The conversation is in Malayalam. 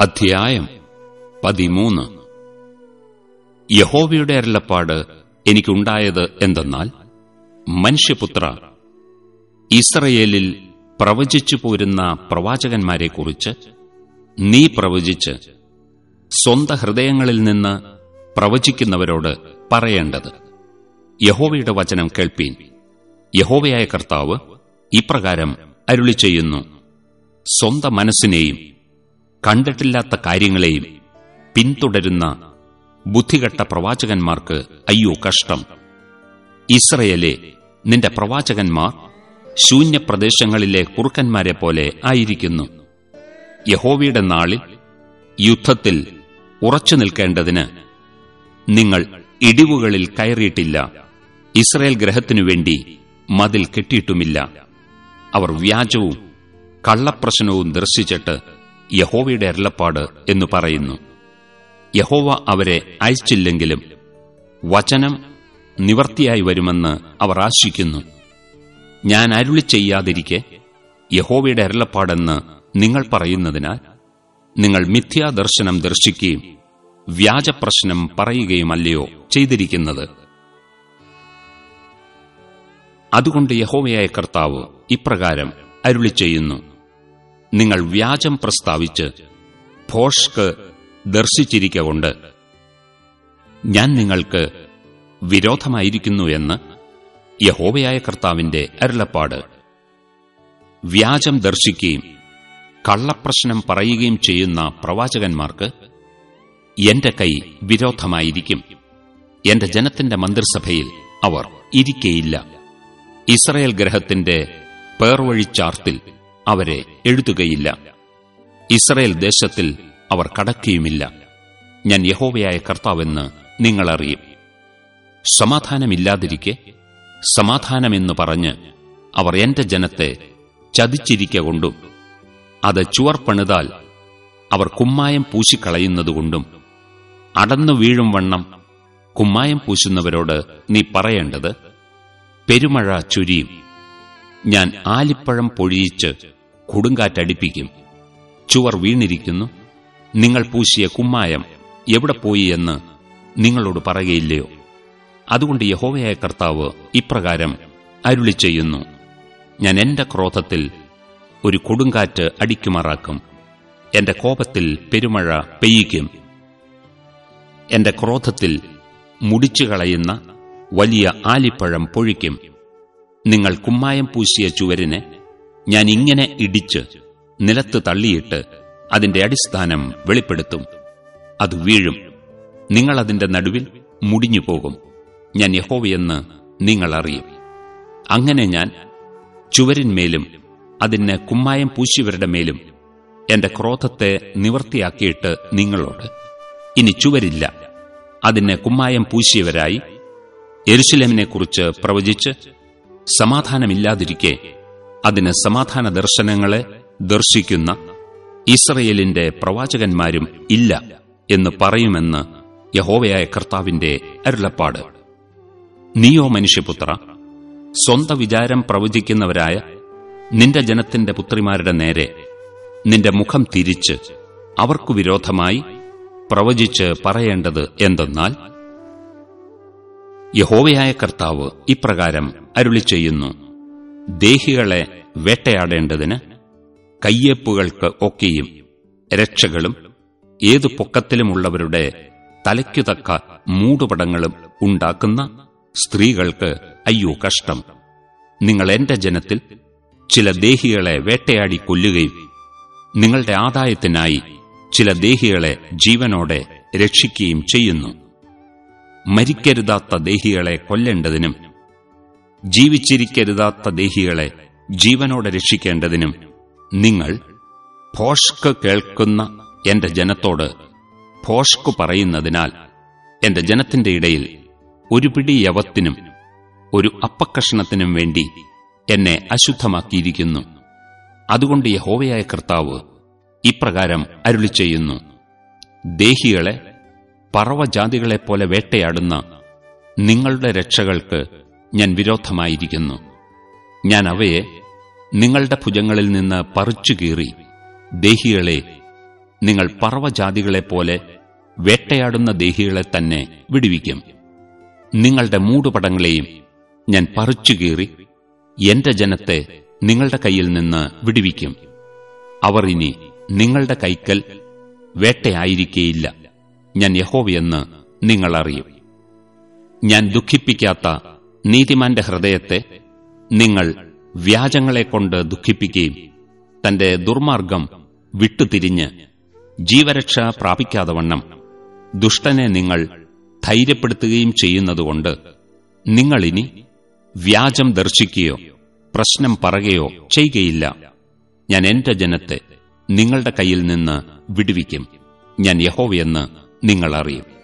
അധ്യായം പതിമൂന്ന്. യഹോവയുടെ അരുളപ്പാട് എനിക്കുണ്ടായത് എന്തെന്നാൽ മനുഷ്യപുത്ര ഇസ്രയേലിൽ പ്രവചിച്ചു പോരുന്ന പ്രവാചകന്മാരെക്കുറിച്ച് നീ പ്രവചിച്ച് സ്വന്ത ഹൃദയങ്ങളിൽ നിന്ന് പ്രവചിക്കുന്നവരോട് പറയേണ്ടത്. യഹോവയുടെ വചനം കേൾപ്പീൻ. യഹോവയായ കർത്താവ് ഇപ്രകാരം അരുളി ചെയ്യുന്നു സ്വന്ത മനസ്സിനെയും കണ്ടിട്ടില്ലാത്ത കാര്യങ്ങളെയും പിന്തുടരുന്ന ബുദ്ധികെട്ട പ്രവാചകന്മാർക്ക് അയ്യോ കഷ്ടം. ഇസ്രയേലെ നിന്റെ പ്രവാചകന്മാർ ശൂന്യപ്രദേശങ്ങളിലെ കുറുക്കന്മാരെ പോലെ ആയിരിക്കുന്നു. യഹോവയുടെ നാളിൽ യുദ്ധത്തിൽ ഉറച്ചു നിൽക്കേണ്ടതിന് നിങ്ങൾ ഇടിവുകളിൽ കയറിയിട്ടില്ല. ഇസ്രയേൽ ഗ്രഹത്തിനു വേണ്ടി മതിൽ കെട്ടിയിട്ടുമില്ല. അവർ വ്യാജവും കള്ളപ്രശ്നവും ദർശിച്ചിട്ട് യഹോവയുടെ അരുളപ്പാട് എന്ന് പറയുന്നു. യഹോവ അവരെ അയച്ചില്ലെങ്കിലും വചനം നിവർത്തിയായി വരുമെന്ന് അവർ ആശിക്കുന്നു. ഞാൻ അരുളി ചെയ്യാതിരിക്കെ യഹോവയുടെ അരുളപ്പാടെന്ന് നിങ്ങൾ പറയുന്നതിനാൽ നിങ്ങൾ മിഥ്യാദർശനം ദർശിക്കുകയും വ്യാജപ്രശ്നം പറയുകയുമല്ലയോ ചെയ്തിരിക്കുന്നത്. അതുകൊണ്ട് യഹോവയായ കർത്താവ് ഇപ്രകാരം അരുളി ചെയ്യുന്നു നിങ്ങൾ വ്യാജം പ്രസ്താവിച്ച് ഭോഷ്ക് ദർശിച്ചിരിക്കൊണ്ട് ഞാൻ നിങ്ങൾക്ക് വിരോധമായിരിക്കുന്നു എന്ന് യഹോവയായ കർത്താവിന്റെ അരുളപ്പാട്. വ്യാജം ദർശിക്കുകയും കള്ളപ്രശ്നം പറയുകയും ചെയ്യുന്ന പ്രവാചകന്മാർക്ക് എന്റെ കൈ വിരോധമായിരിക്കും. എന്റെ ജനത്തിന്റെ മന്ത്രിസഭയിൽ അവർ ഇരിക്കയില്ല. ഇസ്രയേൽ ഗ്രഹത്തിന്റെ പേർവഴിച്ചാർത്തിൽ അവരെ എഴുതുകയില്ല. ഇസ്രയേൽ ദേശത്തിൽ അവർ കടക്കുകയുമില്ല. ഞാൻ യഹോവയായ കർത്താവെന്ന് നിങ്ങളറിയും. സമാധാനമില്ലാതിരിക്കെ സമാധാനമെന്ന് പറഞ്ഞ് അവർ എന്റെ ജനത്തെ ചതിച്ചിരിക്ക കൊണ്ടും അത് ചുവർ പണിതാൽ അവർ കുമ്മായം പൂശിക്കളയുന്നതുകൊണ്ടും അടന്നു വീഴും വണ്ണം കുമ്മായം പൂശുന്നവരോട് നീ പറയേണ്ടത് പെരുമഴ ചുരിയും. ഞാൻ ആലിപ്പഴം പൊഴിയിച്ച് കൊടുങ്കാറ്റടിപ്പിക്കും. ചുവർ വീണിരിക്കുന്നു. നിങ്ങൾ പൂശിയ കുമ്മായം എവിടെ പോയി എന്ന് നിങ്ങളോട് പറയുകയില്ലയോ? അതുകൊണ്ട് യഹോവയായ കർത്താവ് ഇപ്രകാരം അരുളി ചെയ്യുന്നു. ഞാൻ എന്റെ ക്രോധത്തിൽ ഒരു കൊടുങ്കാറ്റ് അടിക്കുമാറാക്കും. എന്റെ കോപത്തിൽ പെരുമഴ പെയ്യിക്കും. എന്റെ ക്രോധത്തിൽ മുടിച്ചു കളയുന്ന വലിയ ആലിപ്പഴം പൊഴിക്കും. നിങ്ങൾ കുമ്മായം പൂശിയ ചുവരിനെ ഞാൻ ഇങ്ങനെ ഇടിച്ച് നിലത്ത് തള്ളിയിട്ട് അതിന്റെ അടിസ്ഥാനം വെളിപ്പെടുത്തും. അത് വീഴും. നിങ്ങൾ അതിന്റെ നടുവിൽ മുടിഞ്ഞു പോകും. ഞാൻ യഹോവയെന്ന് നിങ്ങൾ അറിയും. അങ്ങനെ ഞാൻ ചുവരിന്മേലും അതിന് കുമ്മായം പൂശിയവരുടെ മേലും എന്റെ ക്രോധത്തെ നിവർത്തിയാക്കിയിട്ട് നിങ്ങളോട് ഇനി ചുവരില്ല. അതിന് കുമ്മായം പൂശിയവരായി എരുശിലമിനെക്കുറിച്ച് പ്രവചിച്ച് സമാധാനമില്ലാതിരിക്കെ അതിന് സമാധാന ദർശനങ്ങളെ ദർശിക്കുന്ന ഇസ്രയേലിന്റെ പ്രവാചകന്മാരും ഇല്ല എന്ന് പറയുമെന്ന് യഹോവയായ കർത്താവിന്റെ അരുളപ്പാട്. നീയോ മനുഷ്യപുത്ര സ്വന്ത വിചാരം പ്രവചിക്കുന്നവരായ നിന്റെ ജനത്തിന്റെ പുത്രിമാരുടെ നേരെ നിന്റെ മുഖം തിരിച്ച് അവർക്കു വിരോധമായി പ്രവചിച്ച് പറയേണ്ടത് എന്തെന്നാൽ യഹോവയായ കർത്താവ് ഇപ്രകാരം അരുളി ചെയ്യുന്നു ദേഹികളെ വേട്ടയാടേണ്ടതിന് കയ്യേപ്പുകൾക്ക് ഒക്കെയും രക്ഷകളും ഏതു പൊക്കത്തിലുമുള്ളവരുടെ തലയ്ക്കുതക്ക മൂടുപടങ്ങളും ഉണ്ടാക്കുന്ന സ്ത്രീകൾക്ക് അയ്യോ കഷ്ടം. നിങ്ങൾ എന്റെ ജനത്തിൽ ചില ദേഹികളെ വേട്ടയാടി കൊല്ലുകയും നിങ്ങളുടെ ആദായത്തിനായി ചില ദേഹികളെ ജീവനോടെ രക്ഷിക്കുകയും ചെയ്യുന്നു. മരിക്കരുതാത്ത ദേഹികളെ കൊല്ലേണ്ടതിനും ജീവിച്ചിരിക്കരുതാത്ത ദേഹികളെ ജീവനോടെ രക്ഷിക്കേണ്ടതിനും നിങ്ങൾ ഭോഷ്ക്ക് കേൾക്കുന്ന എന്റെ ജനത്തോട് ഭോഷ്കു പറയുന്നതിനാൽ എന്റെ ജനത്തിന്റെ ഇടയിൽ ഒരു പിടി യവത്തിനും ഒരു അപ്പക്കഷണത്തിനും വേണ്ടി എന്നെ അശുദ്ധമാക്കിയിരിക്കുന്നു. അതുകൊണ്ട് യഹോവയായ കർത്താവ് ഇപ്രകാരം അരുളി ചെയ്യുന്നു ദേഹികളെ പറവജാതികളെപ്പോലെ വേട്ടയാടുന്ന നിങ്ങളുടെ രക്ഷകൾക്ക് ഞാൻ വിരോധമായിരിക്കുന്നു. ഞാൻ അവയെ നിങ്ങളുടെ ഭുജങ്ങളിൽ നിന്ന് പറിച്ചു കീറി. ദേഹികളെ നിങ്ങൾ പർവജാതികളെപ്പോലെ വേട്ടയാടുന്ന ദേഹികളെ തന്നെ വിടുവിക്കും. നിങ്ങളുടെ മൂടുപടങ്ങളെയും ഞാൻ പറിച്ചുകീറി എന്റെ ജനത്തെ നിങ്ങളുടെ കയ്യിൽ നിന്ന് വിടുവിക്കും. അവർ ഇനി നിങ്ങളുടെ കൈക്കൽ വേട്ടയായിരിക്കേയില്ല. ഞാൻ യഹോവയെന്ന് നിങ്ങളറിയും ഞാൻ ദുഃഖിപ്പിക്കാത്ത നീതിമാന്റെ ഹൃദയത്തെ നിങ്ങൾ വ്യാജങ്ങളെക്കൊണ്ട് ദുഃഖിപ്പിക്കുകയും തന്റെ ദുർമാർഗം വിട്ടുതിരിഞ്ഞ് ജീവരക്ഷ പ്രാപിക്കാതവണ്ണം ദുഷ്ടനെ നിങ്ങൾ ധൈര്യപ്പെടുത്തുകയും ചെയ്യുന്നതുകൊണ്ട് നിങ്ങളിനി വ്യാജം ദർശിക്കുകയോ പ്രശ്നം പറയുകയോ ചെയ്യുകയില്ല. ഞാൻ എന്റെ ജനത്തെ നിങ്ങളുടെ കയ്യിൽ നിന്ന് വിടുവിക്കും. ഞാൻ യഹോവയെന്ന് നിങ്ങൾ അറിയും.